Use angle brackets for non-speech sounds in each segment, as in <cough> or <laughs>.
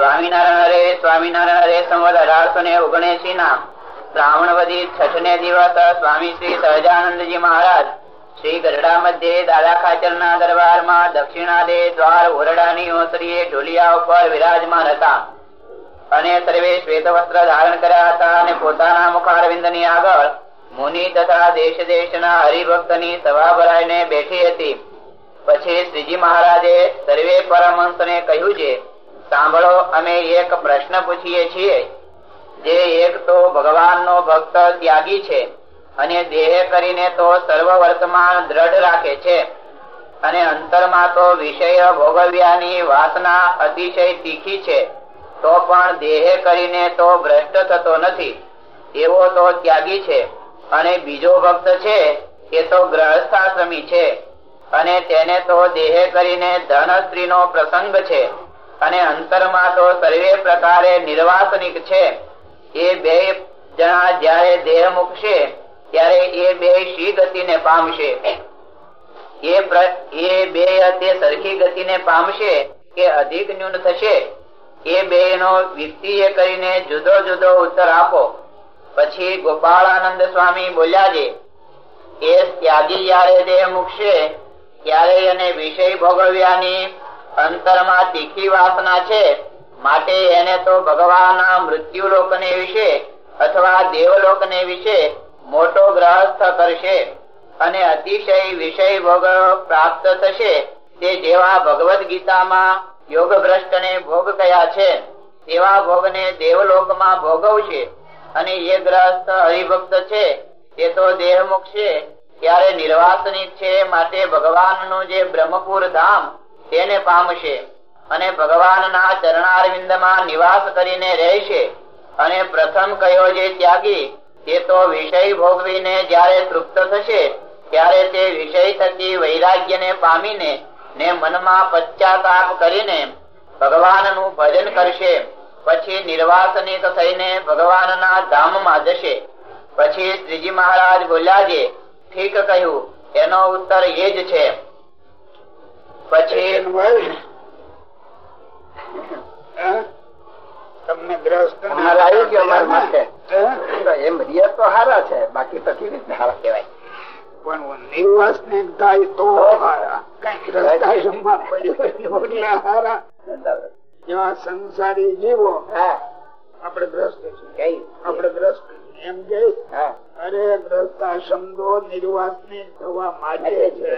સ્વામિનારાયણ હરે સ્વામિનારાયણ હરે સંવત અઢારસો ને ઓગણસી ના શ્રાવણ છઠ ને દિવસ સ્વામી શ્રી સહજાનંદજી મહારાજ શ્રી ગઢડા મધ્યે દાદા ખાચર ના દરબારમાં દક્ષિણાદે દ્વાર ઓરડાની ઓસરીએ ઢોલિયા ઉપર વિરાજમાન હતા. અને સર્વે શ્વેત વસ્ત્ર ધારણ કર્યા હતા અને પોતાના મુખારવિંદની આગળ મુનિ તથા દેશ દેશ ના હરિભક્તની સભા ભરાઈને બેઠી હતી. પછી શ્રીજી મહારાજે સર્વે પરમહંસ ને કહ્યું છે સાંભળો અમે એક પ્રશ્ન પૂછીએ છીએ. જે એક તો ભગવાન ભક્ત ત્યાગી છે અને દેહ કરીને તો સર્વ વર્તમાન દ્રઢ રાખે છે. અને અંતરમાં તો વિષય ભોગવ્યાની વાસના અતિશય તીખી છે. તો પણ દેહ કરીને તો ભ્રષ્ટ થતો નથી. એવો તો ત્યાગી છે. અને બીજો ભક્ત છે, એ તો ગ્રહસ્થાશ્રમી છે. અને તેને તો દેહ કરીને ધન સ્ત્રીનો પ્રસંગ છે. અને અંતરમાં તો સર્વે પ્રકારે નિર્વાસનિક છે. એ બે જણા જયારે દેહ મૂકશે, ત્યારે એ બે શી ગતિને પામશે? એ બે તે સરખી ગતિને પામશે કે અધિક ન્યૂન થશે? એ બે નો વ્યક્તિએ કરીને જુદો જુદો ઉત્તર આપો. પછી ગોપાળાનંદ સ્વામી બોલ્યા છે, એ ત્યાગી જયારે દેહ મૂકશે, ત્યારે એને વિષય ભોગવ્યાની અંતરમાં તીખી વાસના છે. માટે એને તો ભગવાનના મૃત્યુલોક ને વિશે અથવા દેવલોક ને વિશે મોટો ગ્રહસ્થ કરશે અને અતિશય વિષય ભોગ પ્રાપ્ત થશે. તે જેવા ભગવદ ગીતામાં યોગ ભ્રષ્ટ ને ભોગ કયા છે. તેવા ભોગ ને દેવલોકમાં ભોગવશે અને એ ગ્રહસ્થ હરિભક્ત છે. તે તો દેહ છે. ત્યારે નિર્વાસનિક છે. માટે ભગવાનનું જે બ્રહ્મપુર ધામ તેને પામશે અને ભગવાનના ચરણારવિંદમાં નિવાસ કરીને રહેશે. અને પ્રથમ કયો જે ત્યાગી, તે તો વિષય ભોગવીને જ્યારે તૃપ્ત થશે, ત્યારે તે વિષય થકી વૈરાગ્યને પામીને ને મનમાં પશ્ચાતાપ કરીને ભગવાનનું ભજન કરશે. પછી નિર્વાસનિક થઈને ભગવાનના ધામમાં જશે. પછી શ્રીજી મહારાજ બોલ્યા છે ઠીક કહ્યું, એનો ઉત્તર એ જ છે. પછી તમને ગ્રસ્ત અમારે આવી ગયો અમારા માટે. એમ રિયા તો હારા છે બાકી તો કેવી રીતે હારા કહેવાય? પણ નિર્વાસ ને થાય તો હારા. કઈ ગ્રસ્તાશ્રમમાં પડ્યો એટલે હારા. એવા સંસારી જીવો આપડે ગ્રસ્ત કઈ? ગ્રસ્ત એમ કે અરે ગ્રસ્ત શબ્દો નિર્વાસ ને થવા માટે છે.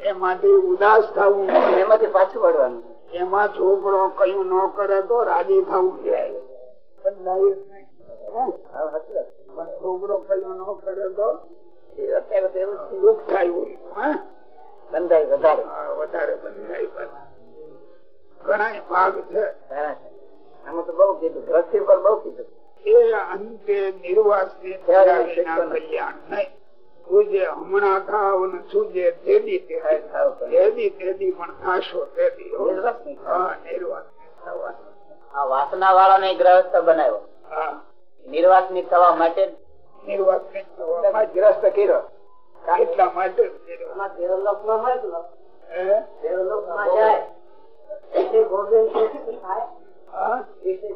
એમાંથી ઉદાસ થવું એમાંથી પાછું પડવાનું એમાં છોકરો કયું ન કરે તો રાજી થવું પણ છોકરો કયું ન કરે તો અત્યારે. દુઃખ થાય હે? બંધાય વધારે. વધારે બંધાય ઘણા ભાગ છે. આમાં તો બહુ કીધું. દ્રષ્ટિ પર બહુ કીધું. એ અંતે કલ્યાણ નહીં. સૂજે હમણાં ખાવ ને સૂજે તેદી તેદી થાવ તેદી તેદી પણ ખાશો તેદી. હા નિર્વાસ આ વાસના વાળાને ગ્રહસ્થ બનાવ્યો. નિર્વાસનિક થવા માટે નિર્વાસ નહીં થવા માટે. ગ્રસ્ત કર્યો. એટલા માટે જ નિર્વાસ. દેવલોકમાં મળેલો હે? જાય. વિષય થાય. હા? વિષય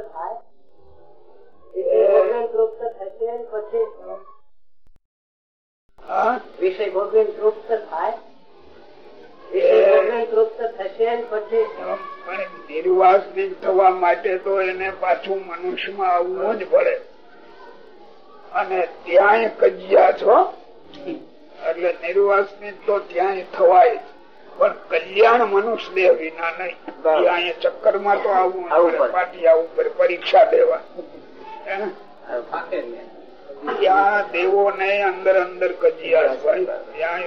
થાય. વિષય ભોગવીને થશે પછી? વિષય ભોગવીને તૃપ્ત થાય? નિર્વાસનિક થવા માટે તો એને પાછું મનુષ્યમાં આવવું જ પડે. અને ત્યાંય કજિયા છો? એટલે નિર્વાસનિક તો ત્યાંય થવાય પણ કલ્યાણ મનુષ્ય દેહ વિના નહીં. ત્યાં ચક્કરમાં તો આવવું. પાટિયા ઉપર પરીક્ષા દેવા. હે? ત્યાં દેવો ને અંદર અંદર કજિયા ત્યાં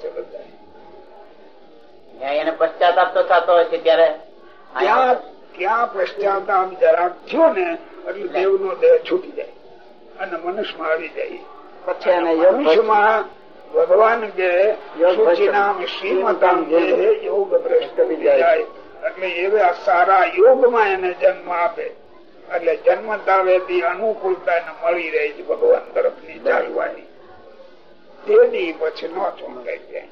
છે બધા. એને પશ્ચાતાપ તો થતો હોય છે ત્યારે ત્યાં ત્યાં પશ્ચાતાપ જરાક થયો ને એટલે દેવ નો દેહ છૂટી જાય અને મનુષ્યમાં આવી જાય. પછી યોગ મનુષ્યમાં ભગવાન જે યોગ ભ્રષ્ટ. સૂચિનામ શ્રીમતામ જે યોગ ભ્રષ્ટ જાય એટલે એવા સારા યોગમાં એને જન્મ આપે. એટલે જન્મ જન્મતાવેથી અનુકૂળતા એને મળી રહે છે ભગવાન તરફની ચાલવાની તેથી પછી ન ચોંટાઈ જાય.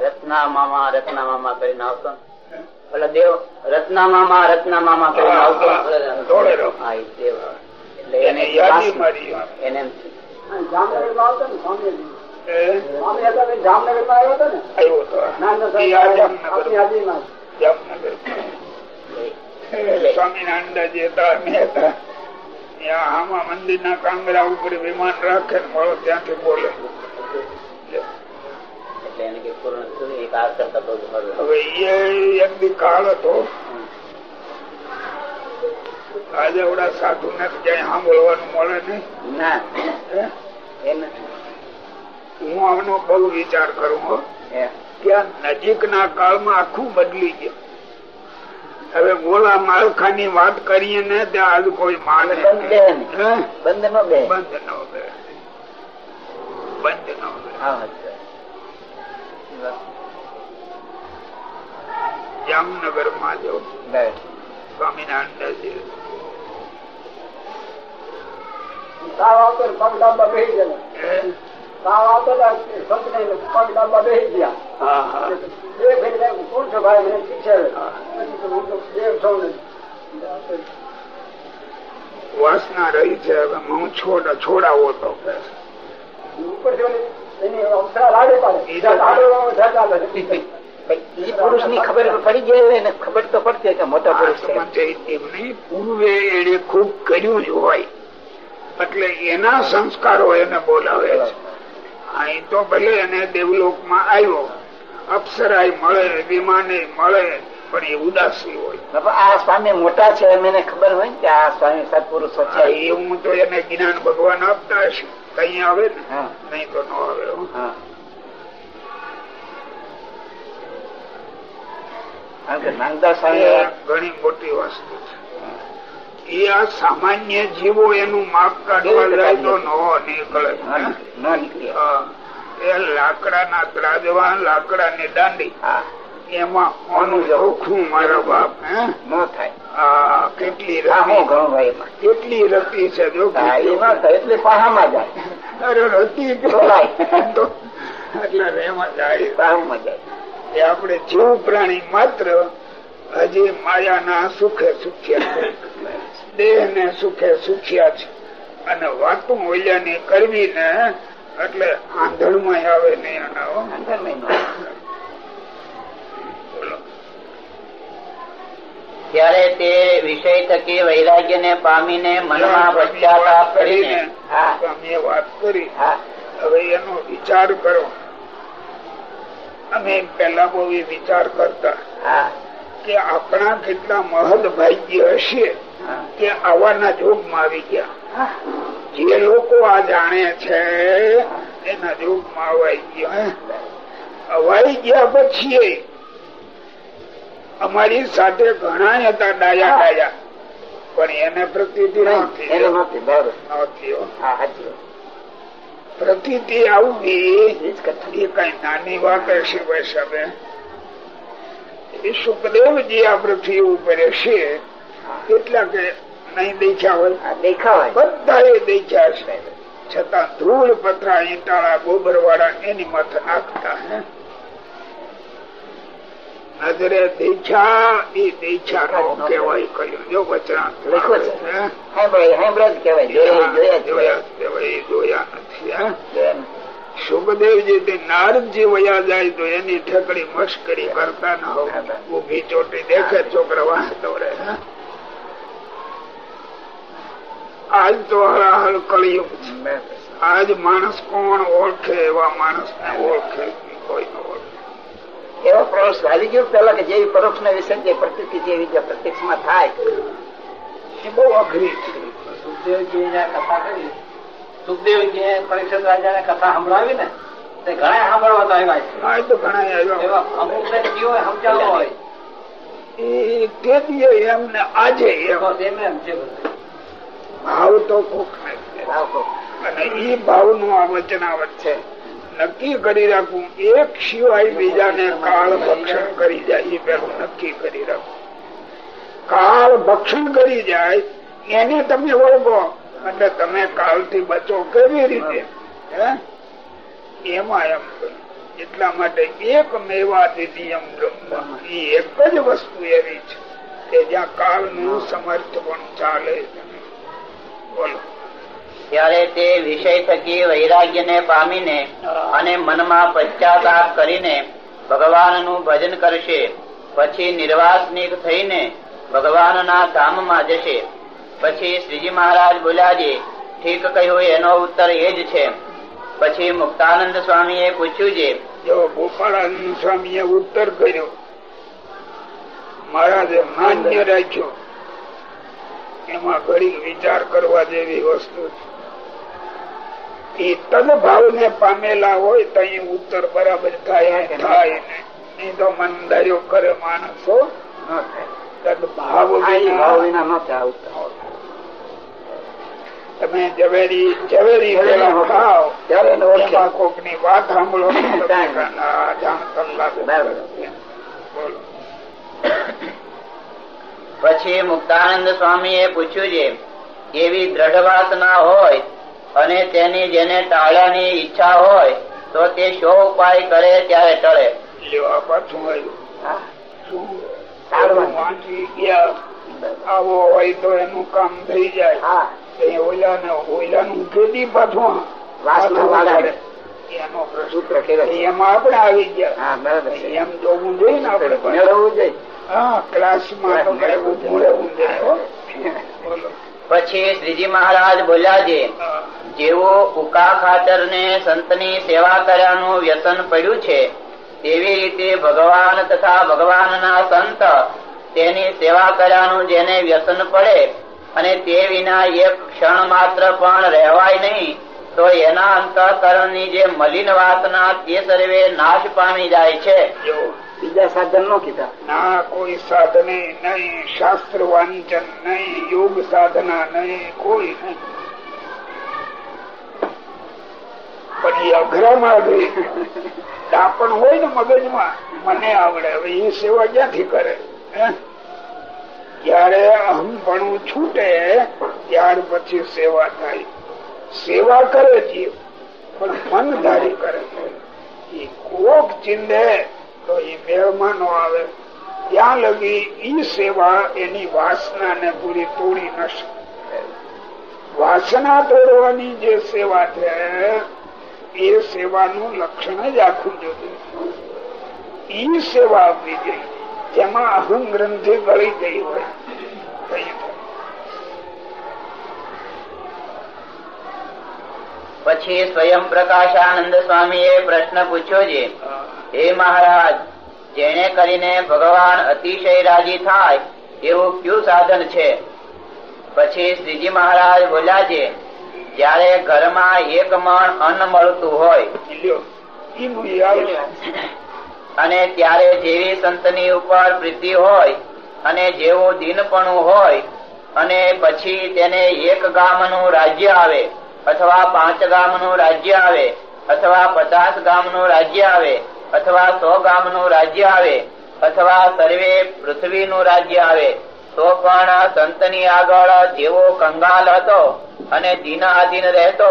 રત્ના મામા રત્ના મામા કરીને આવતો ને. ઓલા દેવ રત્નામામાં રત્નામામાં કરીને આવતો ધોળેરો. હા એ દેવ એટલે એને એને એમ જામનગરમાં આવતો ને સ્વામી હતા તે આવ્યો હતો ને? આવ્યો તો. ના, ના, એ આ જામનગર. જામનગર. સ્વામિનારાયણ જે હતા અમે હતા. આમાં મંદિર ના કાંગરા ઉપર વિમાન રાખે મળો ત્યાંથી બોલે. એટલે એને કે પૂર્ણ થયું એક આ કરતા બહુ સારું. હવે એ એક દી કાળ હતો. આજે સાધુ ને ક્યાંય સાંભળવાનું મળે નહીં. ના હે? હું આનો બહુ વિચાર કરું હો. ત્યાં નજીક ના કાળમાં આખું બદલી ગયું. હવે ગોળા માળખાની વાત કરીએ ને ત્યાં આજ કોઈ માને બંધ ને. નો બે બંધ નો બે બંધ નો બે જામનગરમાં જો. સ્વામિનારાયણ ગયેલો. તાવ આવતો ને પગ ડાબા બેસી ગયા. બે ફેરી કોણ છો ભાઈ મને. વાસના રહી છે હવે હું છોડ છોડાવો તો પૂર્વે એને ખૂબ કર્યું જ હોય એટલે એના સંસ્કારો એને બોલાવે છે અહીં તો ભલે એને દેવલોકમાં આવ્યો. અપ્સરાય મળે વિમાને મળે પણ એ ઉદાસી હોય. આ સ્વામી મોટા છે એમ એને ખબર હોય કે આ સ્વામી સત્પુરુષો છે? એવું તો એને જ્ઞાન ભગવાન આપતા હશે. કઈ આવે ને? નહીં તો ન આવે ઘણી મોટી વસ્તુ છે. એ આ સામાન્ય જીવો એનું માપ કાઢવા જાય તો ન નીકળે. એ લાકડા ના ત્રાજવા લાકડાના ત્રાજવા દાંડી એમાં ઓનું ચોખ્ખું મારા બાપ હે? ન થાય. કેટલી કેટલી રતી છે જો ન એટલે પહામાં જાય. <laughs> અરે રતી એટલે રેમાં જાય. પહામાં જાય. એ આપણે જીવ પ્રાણી માત્ર હજી માયાના સુખે સુખ્યા દેહ ને સુખે સુખ્યા છે. અને વાતું ઓલિયાની કરવી ને એટલે આંધણમાં આવે નહીં. ત્યારે તે વિષય થકી વૈરાગ્ય ને પામીને મનમાં પશ્ચાતાપ કરીને અમે વાત કરી. હવે એનો વિચાર કરો. અમે પેલા બહુ વિચાર કરતા કે આપણા કેટલા મહદ ભાગ્ય હશે. કે આવાના જોગમાં આવી ગયા. જે લોકો આ જાણે છે એના જોગમાં અવાઈ ગયા. અવાઈ ગયા પછી અમારી સાથે ઘણા હતા ડાયા ડાયા. પણ એને પ્રતિ. પ્રતિતિ આવવી એ કઈ નાની વાત હશે વૈષ્ણવે એ સુખદેવજી આ પૃથ્વી ઉપર હશે. કેટલા કે નહીં દેખ્યા હોય. બધા એ દેખ્યા છે. છતાં ધૂળ પથરા ઈટાળા ગોબર વાળા એની માથે નાખતા હે. નજરે દેખ્યા એ દેખ્યા નો કેવાય કર્યું જો વચના જોયા નથી સુખદેવજી તે નારદજી વયા જાય તો એની ઠેકડી મસ્કરી કરતા ના હોય. ઊભી ચોટી દેખે છોકરા વાહ રહે હે? આજ તો હરાહર કળિયુગ છે. આજ માણસ કોણ ઓળખે એવા માણસ ને ઓળખે કોઈ ન ઓળખે. એવો પ્રવેશ આવી ગયો પેલા કે જેવી પરોક્ષ ને વિશે જે પ્રતિતિ જેવી જે પ્રત્યક્ષમાં થાય. એ બહુ અઘરી છે. સુખદેવજીને કથા કરી. સુખદેવજીએ પરીક્ષિત રાજાને કથા સંભળાવી ને તે ઘણા સાંભળવા તો આવ્યા છે. આ તો ઘણા એવા અમુક ને જીવો સમજાવવા હોય. એમને આજે એમ. એમ એમ છે બધું. ભાવ તો કોક ભાવ. અને નું આ વચનાવટ છે નક્કી કરી રાખવું એક સિવાય બીજાને કાળ ભક્ષણ કરી જાય એ પેલું નક્કી કરી રાખવું કાળ ભક્ષણ કરી જાય એને તમે ઓળખો એટલે તમે કાળથી બચો કેવી રીતે? હે? એમાં એમ એટલા માટે એક મેવા બ્રહ્મ. એ એક જ વસ્તુ એવી છે કે જ્યાં કાળનું સમર્થ પણ ચાલે બોલો ત્યારે તે વિષય થકી વૈરાગ્ય ને પામીને અને મનમાં પશ્ચાતાપ કરીને ભગવાનનું ભજન કરશે. પછી નિર્વાસનિક થઈને ભગવાનના ધામમાં જશે. પછી શ્રીજી મહારાજ બોલ્યા ઠીક કહ્યું, એનો ઉત્તર એ જ છે. પછી મુક્તાનંદ સ્વામીએ પૂછ્યું છે ગોપાળાનંદ સ્વામી એ ઉત્તર કર્યો, મહારાજે માન્ય રાખ્યો. એમાં ઘડી વિચાર કરવા જેવી વસ્તુ એ તદ ભાવ ને પામેલા હોય તો ઉત્તર બરાબર થાય થાય ને નહીં તો મનદાર્યો કરે માણસો વિના તમે ઝવેરી ઝવેરી એમાં કોકની વાત સાંભળો જાણ "ના, લાગે." બોલો. પછી મુક્તાનંદ સ્વામીએ પૂછ્યું છે એવી દ્રઢ વાસના હોય અને તેની જેને ટાળવાની ઈચ્છા હોય તો તે શો ઉપાય કરે ત્યારે ટળે? લ્યો આ પાછું આવ્યું શું? વાંચી ગયા. આવો હોય તો એનું કામ થઈ જાય. એ ઓલા ને ઓલા નું કેદી પાછું એનો પ્રશ્ન. એમાં આપણે આવી ગયા. એમ જોવું જોઈએ ને આપણે પછી શ્રીજી મહારાજ બોલ્યા છે જેવો ઉકા ખાતર ને સંતની સેવા કર્યાનું વ્યસન પડ્યું છે તેવી રીતે ભગવાન તથા ભગવાનના સંત તેની સેવા કર્યાનું જેને વ્યસન પડે અને તે વિના એક ક્ષણ માત્ર પણ રહેવાય નહીં તો એના અંતઃકરણની જે મલિન વાસના તે સર્વે નાશ પામી જાય છે. બીજા સાધન નો કીધા ના કોઈ સાધને નહીં શાસ્ત્ર વાંચન નહીં યોગ સાધના નહીં કોઈ નહીં પણ એ અઘરામાં ગઈ દાપણ હોય ને મગજમાં, મને આવડે. હવે એ સેવા ક્યાંથી કરે? હે? જયારે અહમપણું છૂટે, ત્યાર પછી સેવા થાય. સેવા કરે જીવ, પણ મન ધારી કરે. એ કોક ચીંધે તો એ મેળમાં નો આવે. ત્યાં લગી ઈ સેવા એની વાસના ને પૂરી તોડી ન વાસના તોડવાની જે સેવા છે, એ સેવાનું લક્ષણ જ આખું જોતું ઈ સેવા આપવી જોઈએ જેમાં અહમ ગ્રંથિ ગળી ગઈ હોય. પછી સ્વયં પ્રકાશાનંદ સ્વામી એ પ્રશ્ન પૂછ્યો છે હે મહારાજ જેને કરીને ભગવાન અતિશય રાજી થાય એવું કયું સાધન છે? પછી શ્રીજી મહારાજ બોલ્યા છે જયારે ઘરમાં એક મણ અન્ન મળતું હોય અને ત્યારે જેવી સંતની ઉપર પ્રીતિ હોય અને જેવું દિનપણું હોય અને પછી તેને એક ગામનું રાજ્ય આવે અથવા પાંચ ગામનું રાજ્ય આવે, અથવા પચાસ ગામનું રાજ્ય આવે, અથવા સો ગામનું રાજ્ય આવે, અથવા સર્વે પૃથ્વીનું રાજ્ય આવે, તો પણ સંતની આગળ જેવો કંગાલ હતો અને દીનાધીન રહેતો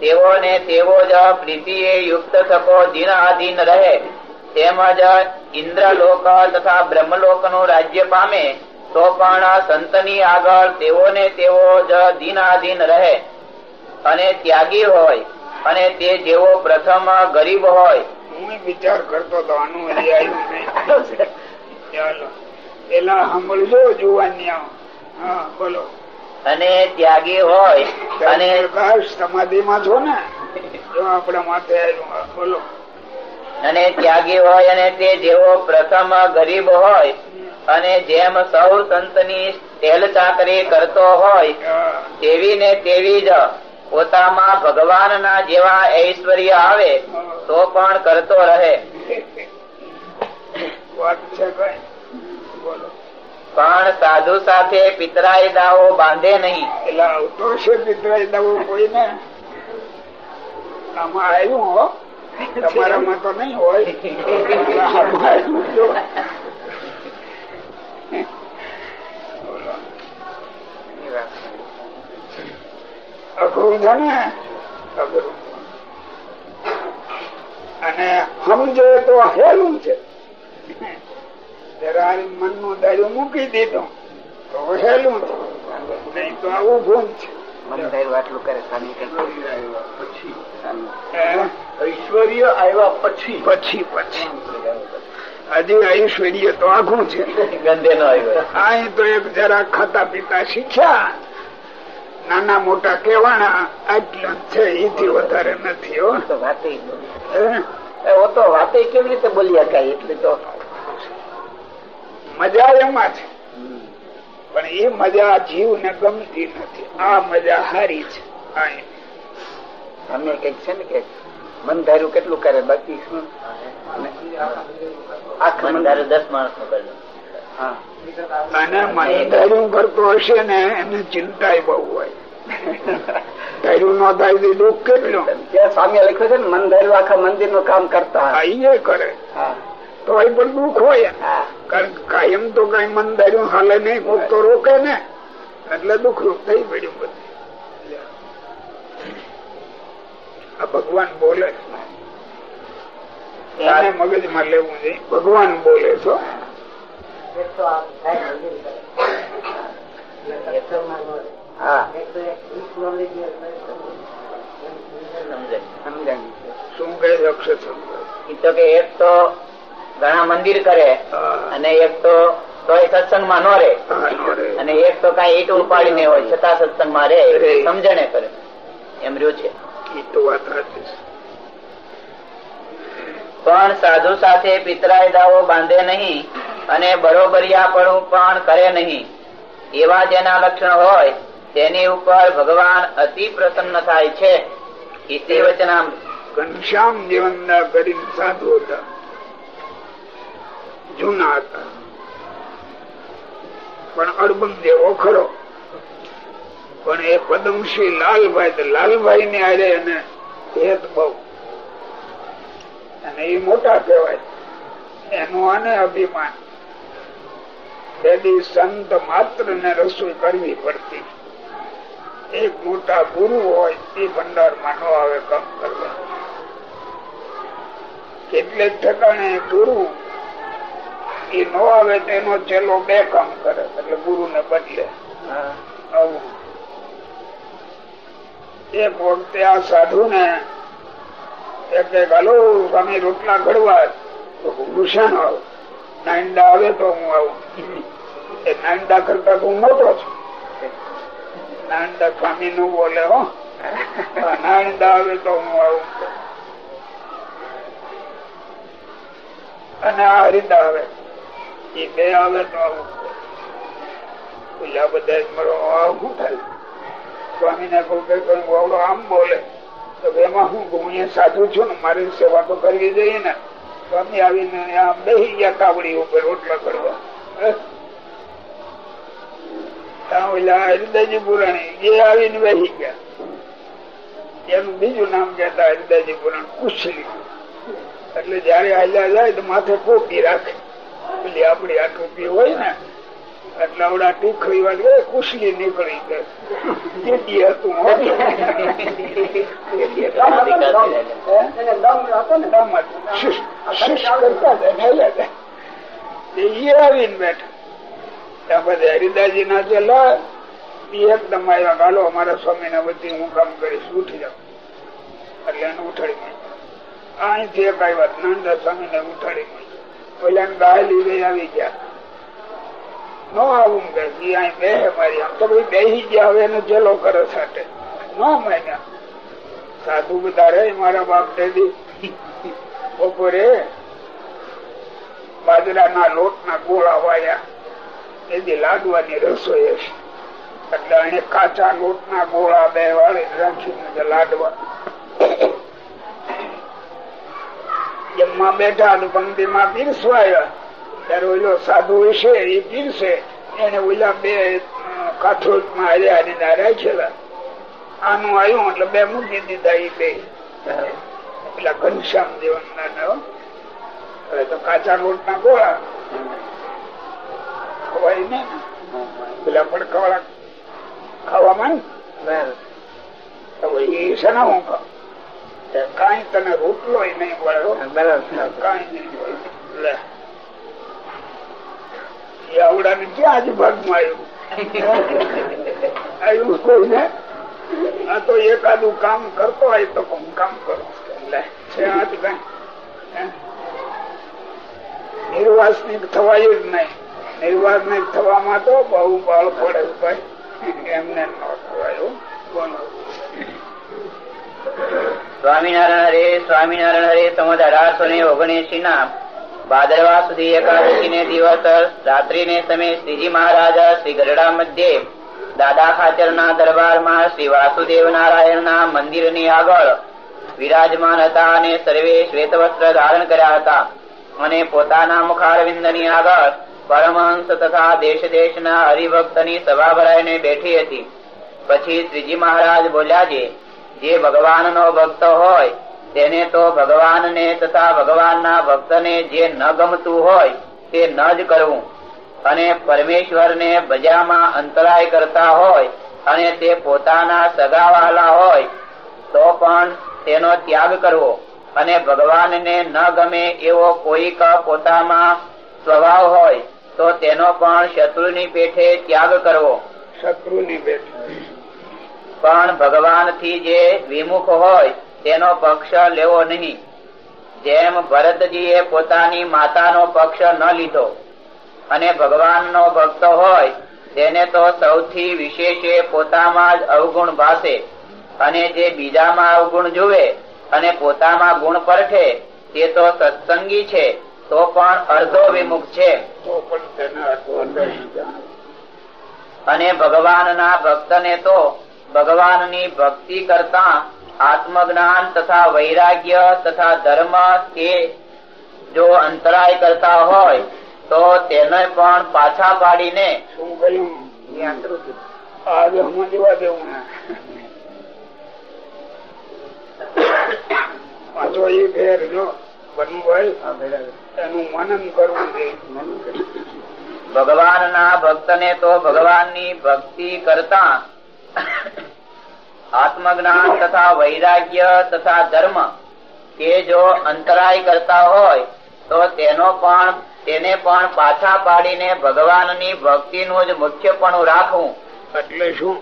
તેવો ને તેવો જ પ્રીતિએ યુક્ત થકો દીનાધીન રહે. તેમજ ઇન્દ્રલોક તથા બ્રહ્મલોકનું રાજ્ય પામે, તો પણ સંતની આગળ તેવો ને તેવો જ દીનાધીન રહે. અને ત્યાગી હોય અને તે જેવો પ્રથમ ગરીબ હોય. હું વિચાર કરતો હતો આનું હજી આવ્યું ચાલો પેલા સાંભળજો જોવાની હા બોલો. અને ત્યાગી હોય અને સમાધિ માં છો ને જો આપણા માથે આવ્યું બોલો. અને ત્યાગી હોય અને તે જેવો પ્રથમ ગરીબ હોય અને જેમ સૌ સંતની તેલ ચાકરી કરતો હોય તેવી ને તેવી જ પોતામાં ભગવાનના જેવા ઐશ્વર્ય આવે તો પણ કરતો રહે. પણ સાધુ સાથે પિતરાય દાવો બાંધે નહીં. એટલે આવતો છે પિતરાય દાવો કોઈ કોઈને? આમાં આવ્યું હો. તમારામાં તો નહીં હોય <laughs> આમાં આવ્યું જો. બોલો. અઘરું અઘરું. અને સમજે તો હેલું છે. મનનું દારૂ મૂકી દીધું તો હેલું છે. નહીં તો આવું ભૂલ છે? ઐશ્વર્ય આવ્યા પછી. પછી. પછી હજી ઐશ્વર્ય તો આખું છે. ગંધે નો આવ્યો. અહીં તો એક જરા ખાતા પીતા શીખ્યા. નાના મોટા કેવાના આટલું છે એથી વધારે નથી હો. વાતે હે? ઓ તો વાતે કેવી રીતે બોલી શકાય એટલે તો મજા એમાં છે પણ એ મજા જીવ ને ગમતી નથી. આ મજા હારી છે. અમે કંઈક છે ને કે મન ધાર્યું કેટલું કરે બાકી શું? આખા મન ધાર્યું દસ માણસનું કર્યું. હા. અને મન ધાર્યું કરતો હશે ને એને ચિંતા બહુ હોય. ધાર્યું ન થાય દુઃખ કેટલું સ્વામી લખ્યું છે ને મન ધાર્યું આખા મંદિરનું કામ કરતા એ કરે. તો એ પણ દુઃખ હોય. હા. કારણ કે કાયમ તો કઈ મન ધાર્યું હાલે નહીં કોક તો રોકે ને. એટલે દુઃખ રૂપ થઈ પડ્યું બધું. આ ભગવાન બોલે મગજમાં લેવું છે. ભગવાન બોલે છો હા સમજે સમજાય શું કઈ અક્ષર તો કે એક તો ઘણા મંદિર કરે અને એક તો તોય સત્સંગમાં નો રે નો. અને એક તો કઈ ઈટ ઉપાડીને હોય છતાં સત્સંગમાં રે. સમજણે કરે એમ રહ્યું છે તો વાત સાચી છે. પણ સાધુ સાથે પિતરાયદાઓ બાંધે નહીં અને બરોબરિયાપણું પણ કરે નહીં. એવા જેના લક્ષણ હોય, તેની ઉપર ભગવાન અતિ પ્રસન્ન થાય છે. ઇતિ વચનામ. ઘનશ્યામ જીવનના સાધુ હતા. જૂના હતા. પણ અર્બન જેવો ખરો. પણ એ પદમશ્રી લાલભાઈ લાલભાઈ ને આરે અને હેત બહુ અને એ મોટા કહેવાય. એનું આને અભિમાન. પેલી સંત માત્ર ને રસોઈ કરવી પડતી. એક મોટા ગુરુ હોય એ ભંડારમાં નો આવે કામ કરવા. કેટલેક ઠેકાણે ગુરુ એ નો આવે તેનો ચેલો બે કામ કરે એટલે ગુરુ ને બદલે આવું. એક વખતે આ સાધુ ને એક હાલો સ્વામી રોટલા ઘડવા. તો ગુસ્સાનો નાઈંડા આવે. તો હું આવું. એ નાઈંડા કરતા તો હું મોટો છું. નાનંદા સ્વામી નું બોલે, હો. નાનંદા આવે તો હું આવું. અને આ હરિંદા આવે. એ બે આવે તો આવું. બધા આવું સ્વામી ને કહું કે આમ બોલે. તો એમાં હું અહીંયા સાધુ છું ને મારી સેવા તો કરવી જોઈએ ને. સ્વામી આવીને આમ બેસી ગયા કાવડી ઉપર રોટલા કરવા. એનું બીજું નામ કેતા હરિદાજી પુરાણ, કુશલી. એટલે જયારે હાલ્યા જાય તો માથે ટોપી રાખે. પેલી આપડી આ ટોપી હોય ને એટલે આવડા ટીખડી વાત કુશલી નીકળી ગઈ હતું ને હરિદાસજી ચેલા એકદમ આવ્યા ગાલો અમારા સ્વામી ના બધી હું કામ કરીશ ઉઠી જાઉં એટલે એને ઉઠાડી મૂક્યો. અહીંથી એક આવ્યા નાનદા સ્વામી ને ઉઠાડી મૂક્યો. પેલા ગાયલી આવી ગયા. ન આવું કે બેહે મારી, આમ તો ભાઈ બેસી ગયા, હવે એનો ચેલો કરે સાથે ન માન્યા. સાધુ બધા રે, મારા બાપ દેદી બપોરે બાજરાના લોટના ગોળા વાયા. એથી લાડવાની રસોઈ હશે. એટલે એને કાચા લોટના ગોળા બે વાળી રાખીને લાડવા. જમવા બેઠા પંક્તિમાં પીરસવાયા ત્યારે ઓલો સાધુ હશે એ પીરશે એને ઓલા બે કાઠોટમાં હાર્યા અને રાખેલા. આનું આવ્યું એટલે બે મૂકી દીધા એ બે. પેલા ઘનશ્યામ દેવન ના તો કાચા રોડ ના ગોળા. ખવાય ને? પેલા પડકાવાળા ખાવામાં એ શેના હું ખાવ કઈ તને રોટલો નહીં મળ્યો બરાબર. કઈ નહીં એ આવડા ને ક્યાં આજે ભાગમાં આવ્યું? આવ્યું કોઈને? આ તો એકાદું કામ કરતો હોય તો હું કામ કરું? નિર્વાસનિક થવાય જ નહીં. નિર્વાસનિક થવામાં તો બહુ બળ પડે ભાઈ. એમને ન થવાયું બોલો. સ્વામિનારાયણ હરે સ્વામિનારાયણ હરે તમારા અઢારસો ને ઓગણએસી ના ભાદરવા સુધી એકાદશી ને દિવસ રાત્રિ ને સમયે શ્રીજી મહારાજ શ્રી ગરડા મધ્યે દાદા ખાચર ના દરબારમાં શ્રી વાસુદેવ નારાયણ ના મંદિરની આગળ વિરાજમાન હતા અને સર્વે શ્વેત વસ્ત્ર ધારણ કર્યા હતા. અને પોતાના મુખારવિંદની આગળ પરમહંસ તથા દેશ દેશ ના હરિભક્તની સભા ભરાઈને બેઠી હતી. પછી શ્રીજી મહારાજ બોલ્યા છે જે ભગવાન નો ભક્ત હોય તેને તો ભગવાન ને તથા ભગવાન ના ભક્ત ને જે ન ગમતું હોય તે ન જ કરવું. અને પરમેશ્વર ને બજામાં અંતરાય કરતા હોય અને તે પોતાના સગાવાલા હોય તો પણ તેનો ત્યાગ કરવો. અને ભગવાન ને ન ગમે એવો કોઈક પોતામાં સ્વભાવ હોય તો તેનો પણ શત્રુની પેઠે ત્યાગ કરવો. શત્રુ ની બેઠ પણ ભગવાનથી જે વિમુખ હોય તેનો પક્ષ લેવો નહીં. જેમ ભરતજીએ પોતાની માતાનો પક્ષ ન લીધો અને ભગવાનનો ભક્ત હોય, તેને તો સૌથી વિશેષે પોતામાં જ અવગુણ ભાસે અને જે બીજામાં અવગુણ જુએ અને પોતામાં ગુણ પરખે તે તો સત્સંગી છે, તો પણ અર્ધો વિમુખ છે. અને ભગવાનના ભક્તને તો ભગવાનની ભક્તિ કરતા આત્મજ્ઞાન તથા વૈરાગ્ય તથા ધર્મ કે જો અંતરાય કરતા હોય તો તેને પણ પાછા પાડીને શું દેવું. પાછો એ ફેર જો કરવું જોઈએ ભગવાનના ભક્તને તો ભગવાનની ભક્તિ કરતા આત્મજ્ઞાન તથા વૈરાગ્ય તથા ધર્મ તે જો અંતરાય કરતા હોય તો તેનો પણ તેને પણ પાછા પાડીને ભગવાનની ભક્તિનું જ મુખ્યપણું રાખવું. એટલે શું?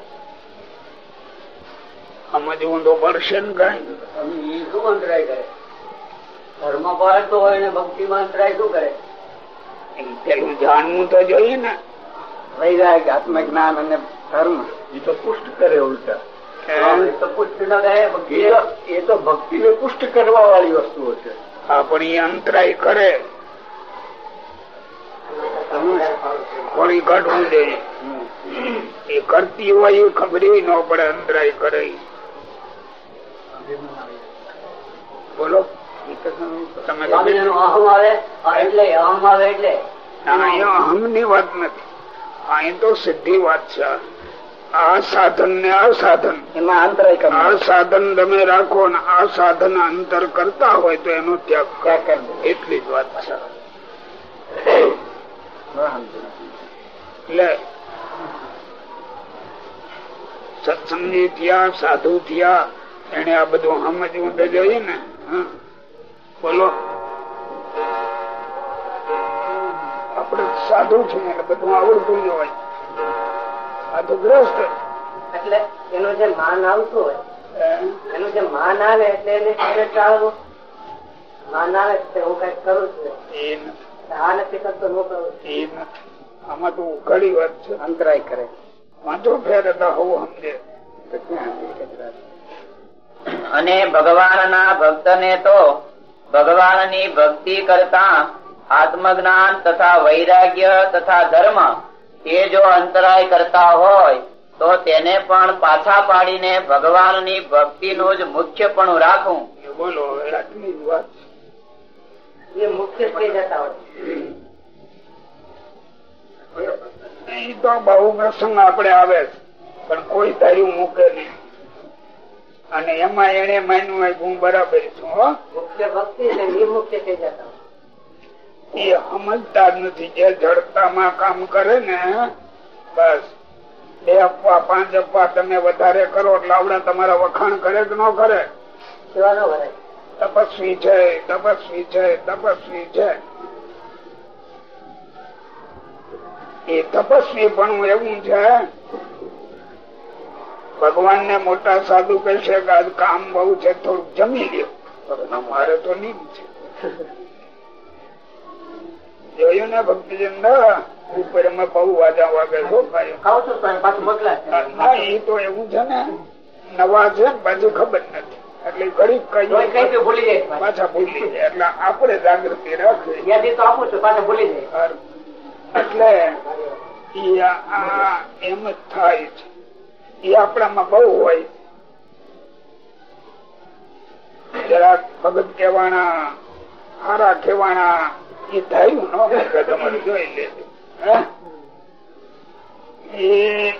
સમજવું તો પડશે ને કઈ? શું અંતરાય કરે? ધર્મ પાળતો હોય ને ભક્તિ માં અંતરાય શું કરે? પેલું જાણવું તો જોઈએ ને. વૈરાગ આત્મજ્ઞાન અને ધર્મ. એ તો પુષ્ટ કરે ઉલટા? એ તો ભક્તિ ને પુષ્ટ કરવા વાળી વસ્તુઓ છે. પણ એ અંતરાય કરે. વળી કાઢવું જોઈએ એ કરતી હોય એ ખબર ન પડે અંતરાય કરે બોલો. તમે અહમ આવે? એટલે અહમ આવે એટલે? અહમની વાત નથી. અહીં તો સિદ્ધિ વાત છે. આ સાધન ને આ સાધન. એમાં અંતર આ સાધન તમે રાખો ને આ સાધન અંતર કરતા હોય તો એનો ત્યાગ કરવો. એટલી જ વાત છે. એટલે સત્સંગી થયા સાધુ થયા એને આ બધું સમજવું તો જોઈએ ને. બોલો. આપડે સાધુ છે બધું આવડતું જ હોય. ગ્રસ્ત એટલે એનું જે માન આવતું હોય એનું જે માન આવે એટલે એને એને ટાળવું માન આવે તો હું કંઈક કરું છું. આ નથી કરતો ન કરું એ આમાં તો ઘણી વાત છે. અંતરાય કરે. વાંધો ફેર હતા હોવું સમજે. અને ભગવાનના ભક્તને તો ભગવાનની ભક્તિ કરતા આત્મજ્ઞાન તથા વૈરાગ્ય તથા ધર્મ એ જો અંતરાય કરતા હોય તો તેને પણ પાછા પાડીને ભગવાનની ભક્તિ આટલી જ વાત. છે એ મુખ્ય પણ રાખવું હોય. તો બહુ પ્રસંગ આપડે આવે છે. પણ કોઈ ધાર્યું મૂકે નહીં. અને એમાં એને માન્યું હોય હું બરાબર છું હો. મુખ્ય ભક્તિ મુખ્ય થઈ જતા હોય. એ સમજતા જ નથી. જે જડતામાં કામ કરે ને બસ. બે અપવા પાંચ અપવા તમે વધારે કરો એટલે આવડા તમારા વખાણ કરે કે ન કરે? તપસ્વી છે તપસ્વી છે તપસ્વી છે. એ તપસ્વી પણ એવું છે ભગવાન ને મોટા સાધુ કહેશે કે આજ કામ બહુ છે થોડુંક જમી લ્યો. મારે તો નહીં છે. જોયું ને ભક્તિજન ઉપર અમે બહુ વાજા વાગે છો ના એ તો એવું છે ને નવા છે ને ખબર નથી. એટલે ગરીબ કઈ કઈ ભૂલી જાય પાછા? ભૂલી જાય. એટલે આપડે જાગૃતિ રાખવી. એટલે એમ જ થાય છે. એ આપણામાં બહુ હોય. જરાક ભગત કેવાના હારા કેવાના એ થયું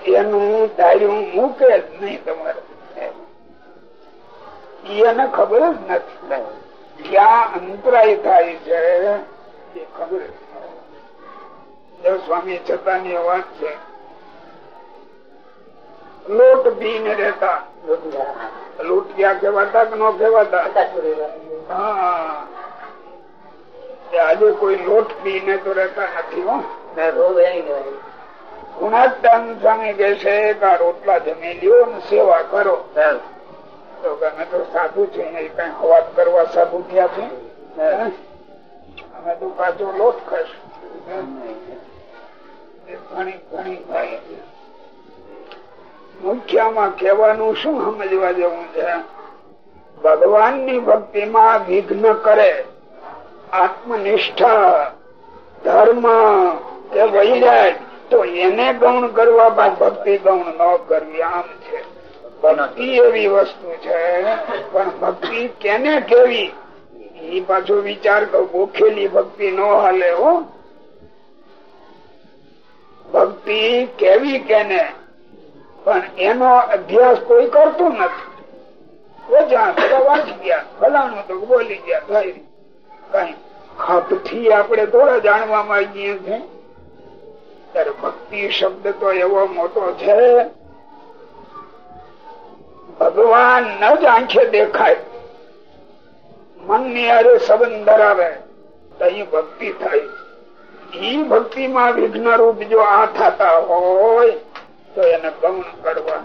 એનું ધાર્યું મૂકે જ નહીં તમારે. એને ખબર જ નથી. ક્યાં અંતરાય થાય છે એ ખબર સ્વામી નથી. ની વાત છે. લોટ પીને રહેતા. લૂંટિયા કેવાતા કે ન કેવાતા હા. આજે કોઈ લોટ પીને તો રહેતા નથી હો. ગુણાત્તાન સ્વામી કે છે કે રોટલા જમી લ્યો ને સેવા કરો. તો અમે તો સાધુ છે કઈ હવાત કરવા સાધુ થયા છે? અમે તો પાછો લોટ ખાશું ઘણી ઘણી ભાઈ. મુખ્યમાં કેવાનું શું સમજવા જેવું છે? ભગવાનની ભક્તિ માં વિઘ્ન કરે. આત્મનિષ્ઠા, ધર્મ કે વૈરાગ તો એને ગૌણ કરવા બાદ ભક્તિ ગૌણ ન કરવી, આમ છે. ભક્તિ એવી વસ્તુ છે, પણ ભક્તિ કેને કેવી? એ પાછો વિચાર ગોખેલી ભક્તિ ન હાલે હો. ભક્તિ કેવી કેને? પણ એનો અભ્યાસ કોઈ કરતું નથી. વાંચી ગયા, ફલાણું તો બોલી ગયા થાય કઈ ખપથી આપણે થોડા જાણવા માંગીએ છીએ. ત્યારે ભક્તિ શબ્દ તો એવો મોટો છે. ભગવાન ન જ આંખે દેખાય. મનની અરે સંબંધ ધરાવે. તો ભક્તિ થાય. ઈ ભક્તિ માં વિઘ્ન રૂપ જો આ થતા હોય, તો એને ગૌણ કરવા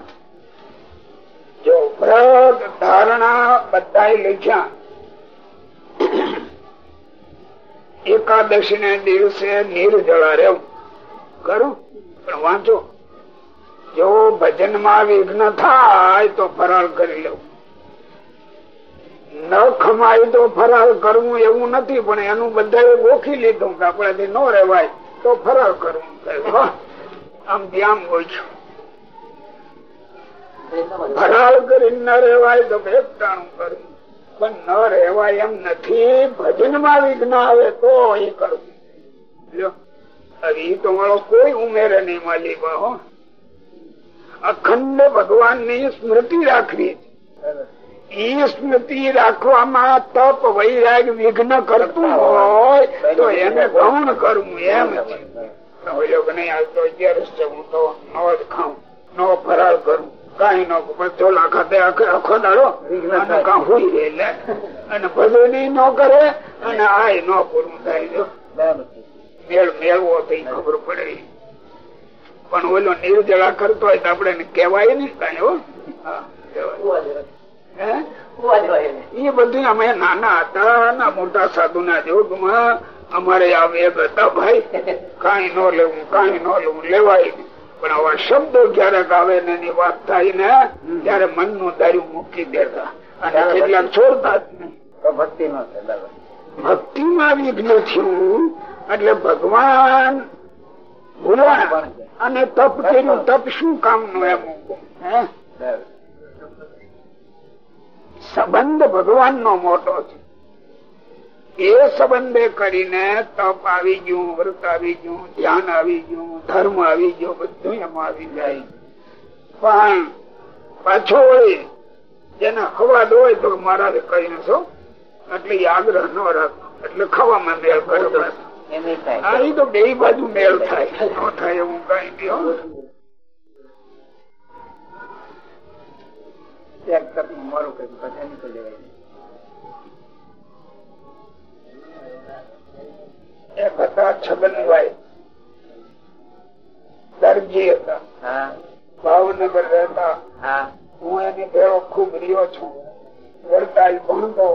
જો વ્રત ધારણા બધા લખ્યા. એકાદશી ને દિવસે નિર્જળા રહેવું. કરું, પણ વાંચો જો ભજનમાં વિઘ્ન થાય તો ફરાળ કરી લેવું. ન ખમાય તો ફરાળ કરવું એવું નથી, પણ એનું બધા ગોખી લીધું કે આપણાથી ન રેવાય તો ફરાળ કરવું. આમ ધ્યાન છું ફરાળ કરી ન રેવાય તો એકટાણું કરવું પણ ન રહેવાય એમ નથી. ભજનમાં વિઘ્ન આવે તો એ કરવું. તો મારો કોઈ ઉમેરે નહીં, માલિકા, હો. અખંડ ભગવાનની સ્મૃતિ રાખવી. ઈ સ્મૃતિ રાખવામાં તપ, વૈરાગ, વિઘ્ન કરતું હોય તો એને ગૌણ કરવું એમ છે. નહીં આવતો, અગિયારસ હું તો નો જ ખાઉં નો ફરાળ કરું. કઈ નો ચોલા ખાતે આખો દાડો કાં હોઈ રહે અને ભજન નો કરે અને આ નો પૂરું થાય. જો મેળ મેળવો તો ખબર પડે. પણ ઓલો નિર્જળા કરતો હોય તો આપડે કેવાય કહેવાય કઈ. હે. એ બધું અમે નાના હતા ના મોટા સાધુ ના જોગમાં અમારે આ વેદ હતા ભાઈ. <laughs> કઈ ન લેવું કઈ ન લેવું લેવાય નહીં. પણ આવા શબ્દો ક્યારેક આવે ને એની વાત થાય ને ત્યારે મનનું દારૂ મૂકી દેતા. અને કેટલાક છોડતા જ નહીં. ભક્તિ નો ભક્તિ માં વિઘ્ન થયું એટલે ભગવાન ભૂલવા અને તપ કર્યું તપ શું કામનું એમ સંબંધ ભગવાન નો મોટો છે. એ સંબંધે કરીને તપ આવી ગયું વ્રત આવી ગયું ધ્યાન આવી ગયું ધર્મ આવી ગયો બધું એમાં આવી જાય. પણ પાછો હોય જેને ખવા હોય તો મારા કરીને નશો એટલે આગ્રહ ન રાખો. એટલે ખવામાં મેળ ઈ તો બે બાજુ મેળ થાય. ન થાય એવું કઈ. એક મારું કઈ પછી નીકળી જવાય એક હતા છગનભાઈ દરજી હતા. ભાવનગર રહેતા. હું. એની ભેળો ખૂબ રહ્યો છું. વડતાલ ભણતો.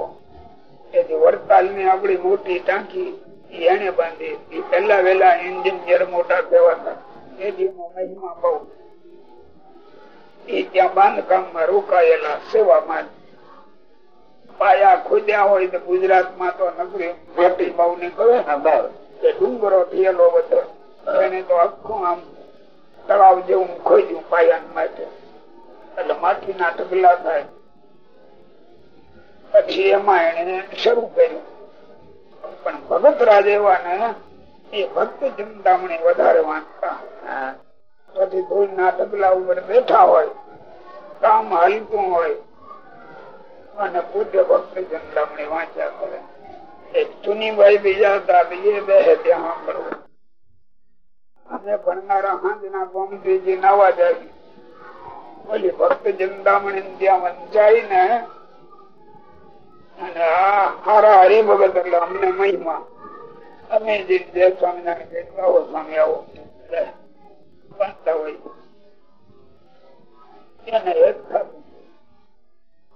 એથી વડતાલની આપડી મોટી ટાંકી એને બાંધી. એ પેલા વેલા એન્જિનિયર મોટા કહેવાતા એથી મહિમા બહુ. એ ત્યાં બાંધકામમાં રોકાયેલા સેવામાં પાયા ખોદ્યા હોય તો ગુજરાતમાં તો નગરી મોટી બહુ નીકળે કે ડુંગરો થયેલો બધો. એને તો આખું આમ તળાવ જેવું ખોદ્યું પાયા માટે. એટલે માટી ના ટકલા થાય. પછી એમાં એને શરૂ કર્યું. પણ ભગત ને એ ભક્ત ચિંતામણી વધારે વાંચતા. પછી ધોઈ ના ટકલા ઉપર બેઠા હોય. કામ હલકું હોય. અને પૂજ્ય ભક્ત ચિંતામણી વાંચ્યા કરે. એક ચુનીભાઈ બીજા હતા, બીજે બે ત્યાં સાંભળવું. અમે ભણનારા હાંજના ગોમતીજી નાવા જાય. ઓલી ભક્ત ચિંતામણી ત્યાં વંચાઈ ને અને આ હારા હરિભગત એટલે અમને મહિમા. અમે જે સ્વામિનારાયણ આવો સ્વામી, આવો. વાંચતા હોય. એને એક થતું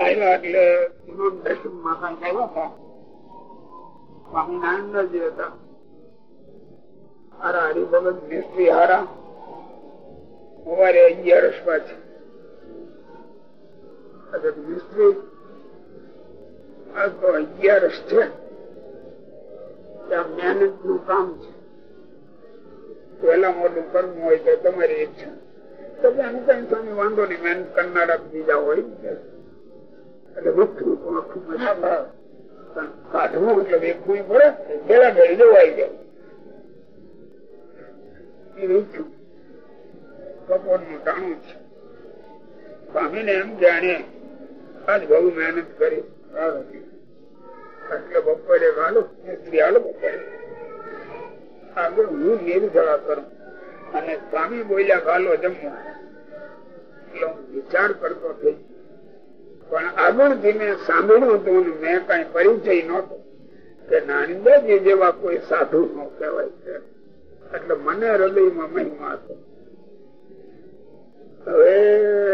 આવ્યા એટલે દર્શનમાં હતા હારા હરિભગત મિસ્ત્રી હારા સવારે અગિયારસ આ તો અગિયારસ છે ત્યાં મહેનતનું કામ છે પેલા મોટું કરવું હોય તો તમારી ઈચ્છા તો કે કઈ સ્વામી વાંધો નહીં મહેનત કરનારા બીજા હોય એટલે વેચવું તો આખું મજા કાઢવું એટલે વેચવું પડે પેલા ઘડી જોવાઈ જાય એ વેચ્યું બપોરનું ટાણું છે. સ્વામીને એમ જાણે આજ બહુ મહેનત કરી એટલે બપોરે ગાલો સ્ત્રી હાલો બપોરે. આગળ હું નિર્જળા કરું અને સ્વામી બોલ્યા ગાલો જમવા. વિચાર કરતો થઈ પણ આગળ મેં સાંભળ્યું હતું ને મેં કઈ પરિચય નહોતો કે નાનંદાજી જેવા કોઈ સાધુ નો કહેવાય છે. એટલે મને હૃદયમાં મહિમા હતો. હવે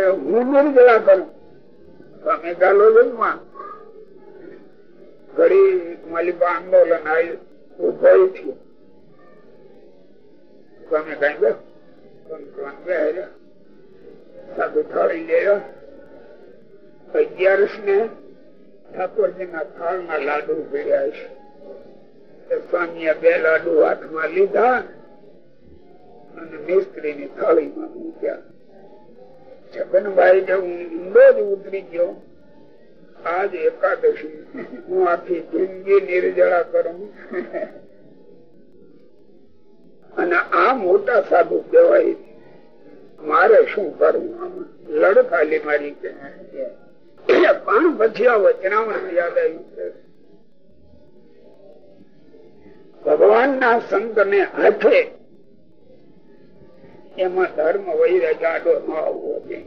હું નિર્જળા કરું તમે ચાલો ઘડી મારી આંદોલન આવ્યું ઉભય થયું. સ્વામી કઈ થાળી ને ઠાકોરજી થાળ લાડુ પીડ્યા છે. બે લાડુ હાથમાં લીધા અને મિસ્ત્રી ની થાળીમાં મૂક્યા. છગનભાઈ જે ઊંડો જ ઉતરી ગયો, આજ એકાદશી. હું આખી જિંદગી નિર્જળા કરું. અને આ મોટા સાધુ કહેવાય, મારે શું કરવું આમાં? લડ ખાલી મારી પણ પછી આ વચનામણ યાદ આવ્યું ભગવાન ના સંત ને હાથે એમાં ધર્મ વૈર આડો ન આવવો જોઈએ.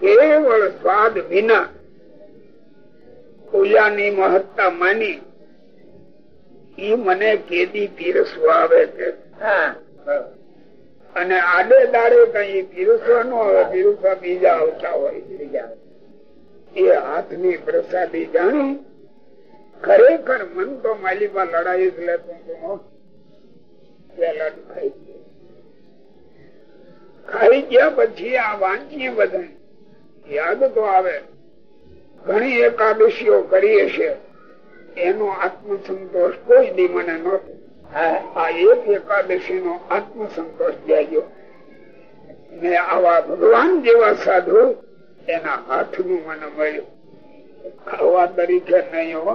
કેવળ સ્વાદ વિના પૂજાની મહત્તા માની ઈ મને કેદી પીરસવા આવે છે. અને આડે દાડે કઈ પીરસવા નો આવે પીરસવા બીજા આવતા હોય. એ એ હાથની પ્રસાદી જાણી ખરેખર મન તો માલિકા લડાઈ જ લેતો. પેલા તો ખાઈ ગયા પછી આ વાંચીએ બધા. યાદ તો આવે. ઘણી એકાદશીઓ કરી હશે એનો આત્મસંતોષ કોઈ દી મને નહોતો. આ એક એકાદશી નો આત્મસંતોષ જાગ્યો ને આવા ભગવાન જેવા સાધુ એના હાથનું મને મળ્યું. ખાવા તરીકે નહીં હો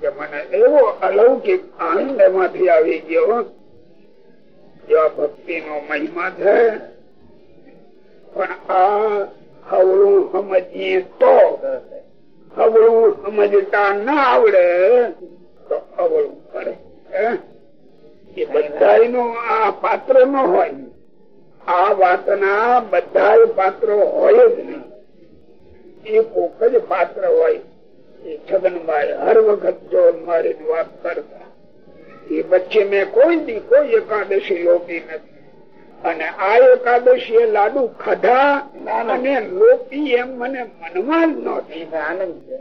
કે મને એવો અલૌકિક આનંદ એમાંથી આવી ગયો જો ભક્તિ નો મહિમા છે સમજીએ તો અવળું સમજતા ના આવડે, તો અવળું પડે એ બધા નો આ પાત્ર નો હોય. આ વાતના બધા પાત્રો હોય જ નહીં. એ કોક જ પાત્ર હોય. એ છગનભાઈ હર વખત જો મારી વાત કરતા. એ વચ્ચે મેં કોઈ દી કોઈ એકાદશી યોગી નથી. અને આ એકાદશી એ લાડુ ખાધા અને લોપી એમ મને મનમાં જ નહોતી. આનંદ છે.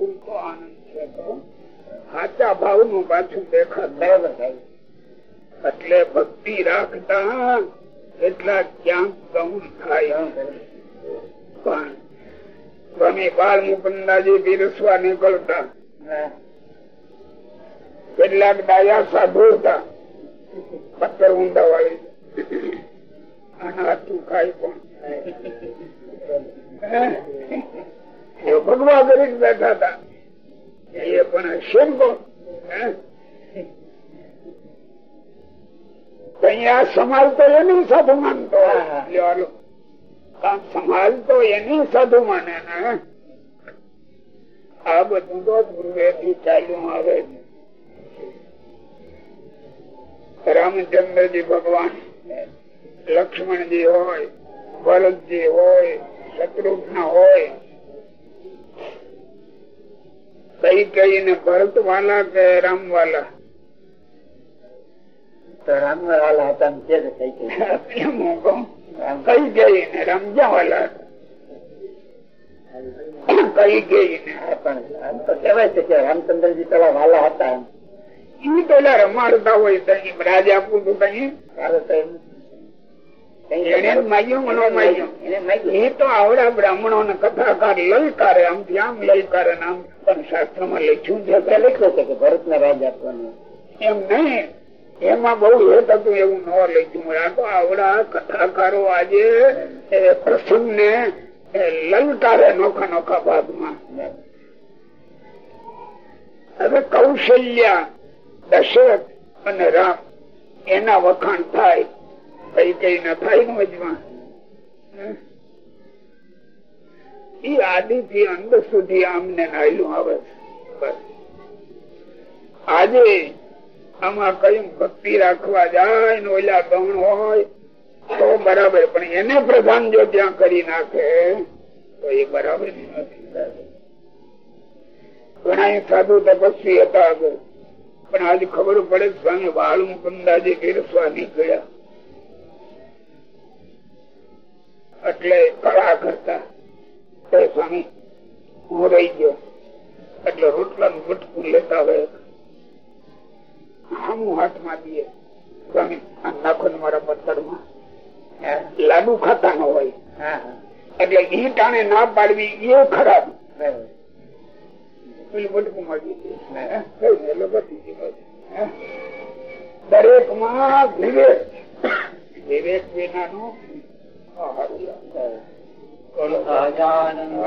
ઉલટો આનંદ છે સાચા ભાવનું પાછું દેખાય એટલે ભક્તિ રાખતા એટલા ક્યાંક ગૌણ થાય. પણ સ્વામી બાળ મુકંદાજી પીરસવા નીકળતા કેટલાક ડાયા સાધુ હતા પથ્થર ઊંડા વાળી ભગવા કરી બેઠા હતા. એ પણ શેમ કોણ અહીંયા સમાજ તો એની સાધુ માનતો સમાજ તો એની સાધુ માને ને આ બધું તો પૂર્વેથી ચાલ્યું આવે. રામચંદ્રજી ભગવાન લક્ષ્મણજી હોય ભરતજી હોય શત્રુઘ્ન હોય. કઈ કઈ ને ભરત વાલા કે રામ વાલા કઈ. ગઈ ને રમજા વાલા કઈ ગઈ ને કહેવાય છે કે રામચંદ્રજી પેલા વાલા હતા એમ. પેલા રમાડતા હોય રાજા એ તો આવડા બ્રાહ્મણો ને કથાકાર લલકારે આમથી આમ લલકારે આમ પણ શાસ્ત્રમાં લખ્યું છે લખ્યું છે કે ભરત ને રાજ આપવાનું. એમ નહીં. એમાં બહુ હેત હતું એવું ન લખ્યું. આ તો આવડા કથાકારો આજે પ્રસંગ ને લલકારે નોખા નોખા ભાગમાં. હવે કૌશલ્યા દશરથ અને રામ એના વખાણ થાય. કઈ કઈ ના થાય વચમાં ઈ આદિ થી અંત સુધી આમને નાયલું આવે છે. આજે આમાં કયું ભક્તિ રાખવા જાય ને ઓલા ગૌણ હોય, તો બરાબર. પણ એને પ્રધાન જો ત્યાં કરી નાખે, તો એ બરાબર ઘણા સાધુ તપસ્વી હતા આગળ. પણ આજે ખબર પડે સ્વામી બાળ મુકંદાજી પીરસવા ગયા. એટલે કળા કરતા. સ્વામી હું રહી ગયો. એટલે રોટલા નું બટકું લેતા હોય હામું હાથમાં દઈએ સ્વામી આ નાખો ને મારા પથ્થરમાં લાડુ ખાતા ન હોય. એટલે ઈ ટાણે ના પાડવી એ ખરાબ. દરેકમાં વિવેક. વિવેક વિના નું સહજાનંદ